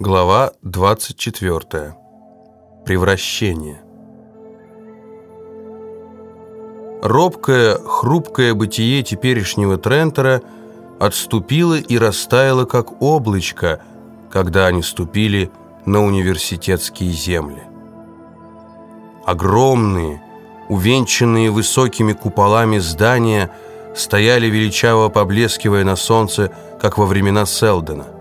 Глава 24. Превращение. Робкое, хрупкое бытие теперешнего Трентера отступило и растаяло, как облачко, когда они ступили на университетские земли. Огромные, увенчанные высокими куполами здания стояли величаво поблескивая на солнце, как во времена Селдена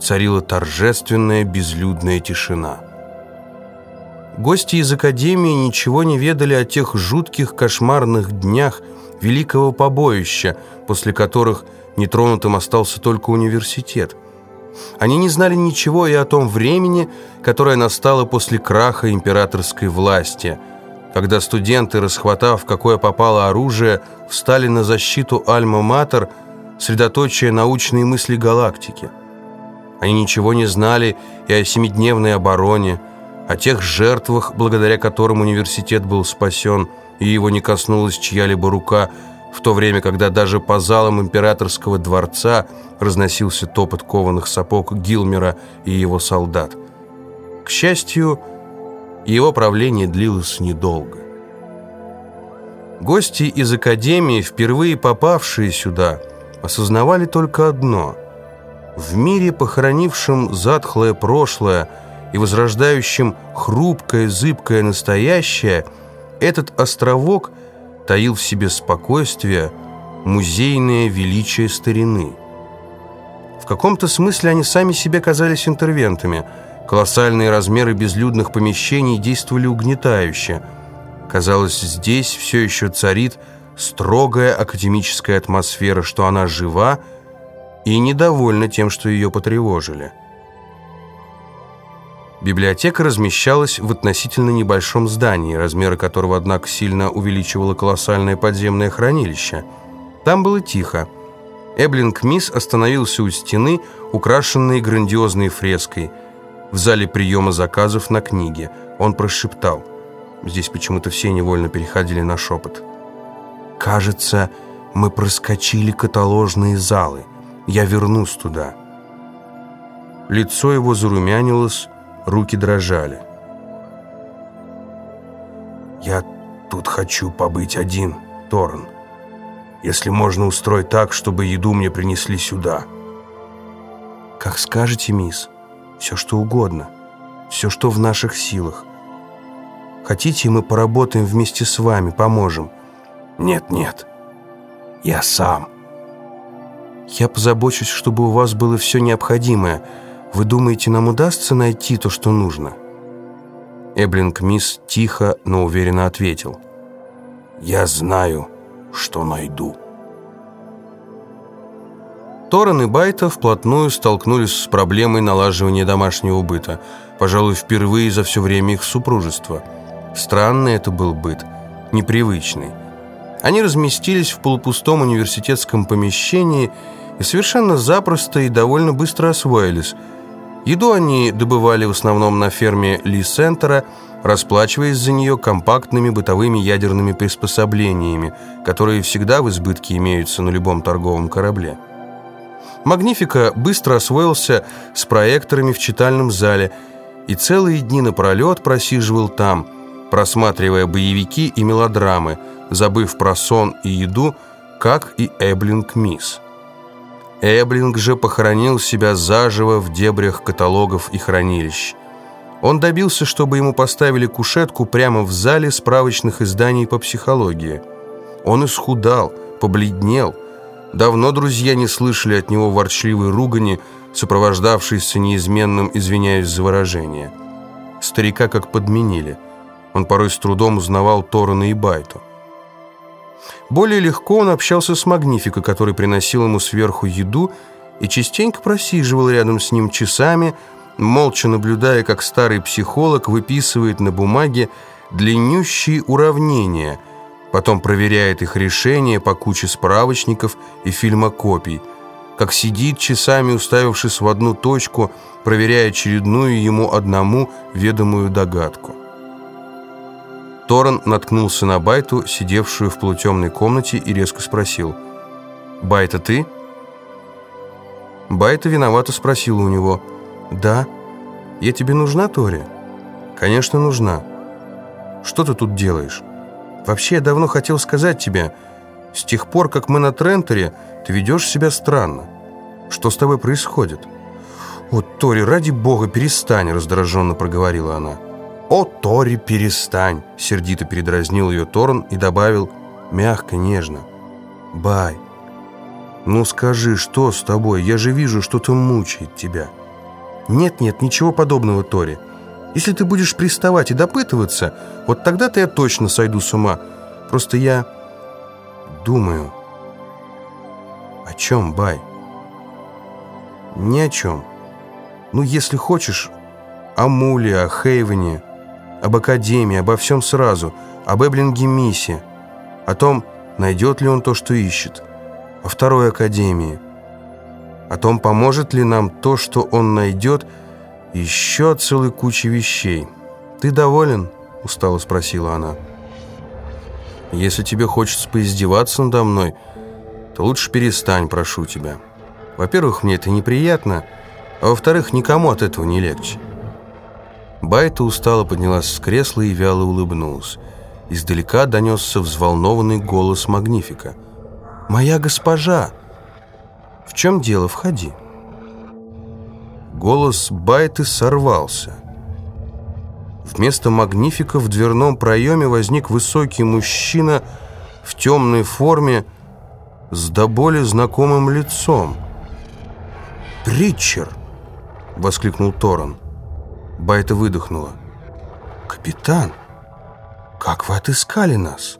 царила торжественная безлюдная тишина. Гости из Академии ничего не ведали о тех жутких кошмарных днях великого побоища, после которых нетронутым остался только университет. Они не знали ничего и о том времени, которое настало после краха императорской власти, когда студенты, расхватав какое попало оружие, встали на защиту Альма-Матер, средоточие научной мысли галактики. Они ничего не знали и о семидневной обороне, о тех жертвах, благодаря которым университет был спасен, и его не коснулась чья-либо рука, в то время, когда даже по залам императорского дворца разносился топот кованых сапог Гилмера и его солдат. К счастью, его правление длилось недолго. Гости из Академии, впервые попавшие сюда, осознавали только одно – в мире, похоронившем затхлое прошлое и возрождающем хрупкое, зыбкое настоящее, этот островок таил в себе спокойствие, музейное величие старины. В каком-то смысле они сами себе казались интервентами. Колоссальные размеры безлюдных помещений действовали угнетающе. Казалось, здесь все еще царит строгая академическая атмосфера, что она жива, и недовольна тем, что ее потревожили. Библиотека размещалась в относительно небольшом здании, размеры которого, однако, сильно увеличивало колоссальное подземное хранилище. Там было тихо. Эблинг Мисс остановился у стены, украшенной грандиозной фреской. В зале приема заказов на книге. Он прошептал. Здесь почему-то все невольно переходили на шепот. «Кажется, мы проскочили каталожные залы. Я вернусь туда». Лицо его зарумянилось, руки дрожали. «Я тут хочу побыть один, Торн. Если можно устроить так, чтобы еду мне принесли сюда». «Как скажете, мисс. Все, что угодно. Все, что в наших силах. Хотите, мы поработаем вместе с вами, поможем?» «Нет, нет. Я сам». Я позабочусь, чтобы у вас было все необходимое. Вы думаете, нам удастся найти то, что нужно?» Эблинг Мисс тихо, но уверенно ответил. «Я знаю, что найду». Торрен и Байта вплотную столкнулись с проблемой налаживания домашнего быта, пожалуй, впервые за все время их супружества. Странный это был быт, непривычный. Они разместились в полупустом университетском помещении и совершенно запросто и довольно быстро освоились. Еду они добывали в основном на ферме Ли-Сентера, расплачиваясь за нее компактными бытовыми ядерными приспособлениями, которые всегда в избытке имеются на любом торговом корабле. Магнифика быстро освоился с проекторами в читальном зале и целые дни напролет просиживал там, просматривая боевики и мелодрамы, забыв про сон и еду, как и Эблинг Мисс. Эблинг же похоронил себя заживо в дебрях каталогов и хранилищ. Он добился, чтобы ему поставили кушетку прямо в зале справочных изданий по психологии. Он исхудал, побледнел. Давно друзья не слышали от него ворчливой ругани, сопровождавшейся неизменным «извиняюсь за выражение». Старика как подменили. Он порой с трудом узнавал Торана и Байту. Более легко он общался с Магнифико, который приносил ему сверху еду и частенько просиживал рядом с ним часами, молча наблюдая, как старый психолог выписывает на бумаге длиннющие уравнения, потом проверяет их решение по куче справочников и фильмокопий, как сидит часами, уставившись в одну точку, проверяя очередную ему одному ведомую догадку. Торрен наткнулся на Байту, сидевшую в полутемной комнате, и резко спросил. «Байта, ты?» Байта виновато спросила у него. «Да, «Я тебе нужна, Тори?» «Конечно, нужна. Что ты тут делаешь?» «Вообще, я давно хотел сказать тебе, с тех пор, как мы на Трентере, ты ведешь себя странно. Что с тобой происходит?» «О, Тори, ради бога, перестань!» – раздраженно проговорила она. «О, Тори, перестань!» – сердито передразнил ее Торн и добавил мягко, нежно. «Бай, ну скажи, что с тобой? Я же вижу, что-то мучает тебя». «Нет-нет, ничего подобного, Тори. Если ты будешь приставать и допытываться, вот тогда-то я точно сойду с ума. Просто я думаю». «О чем, Бай?» «Ни о чем. Ну, если хочешь, о Муле, о Хейвене, об Академии, обо всем сразу, об Эблинге Миссе, о том, найдет ли он то, что ищет, о Второй Академии, о том, поможет ли нам то, что он найдет, еще целой кучи вещей. «Ты доволен?» – устало спросила она. «Если тебе хочется поиздеваться надо мной, то лучше перестань, прошу тебя. Во-первых, мне это неприятно, а во-вторых, никому от этого не легче». Байта устало поднялась с кресла и вяло улыбнулась. Издалека донесся взволнованный голос Магнифика. «Моя госпожа!» «В чем дело? Входи!» Голос Байты сорвался. Вместо Магнифика в дверном проеме возник высокий мужчина в темной форме с до боли знакомым лицом. «Притчер!» — воскликнул Торон. Байта выдохнула. «Капитан, как вы отыскали нас?»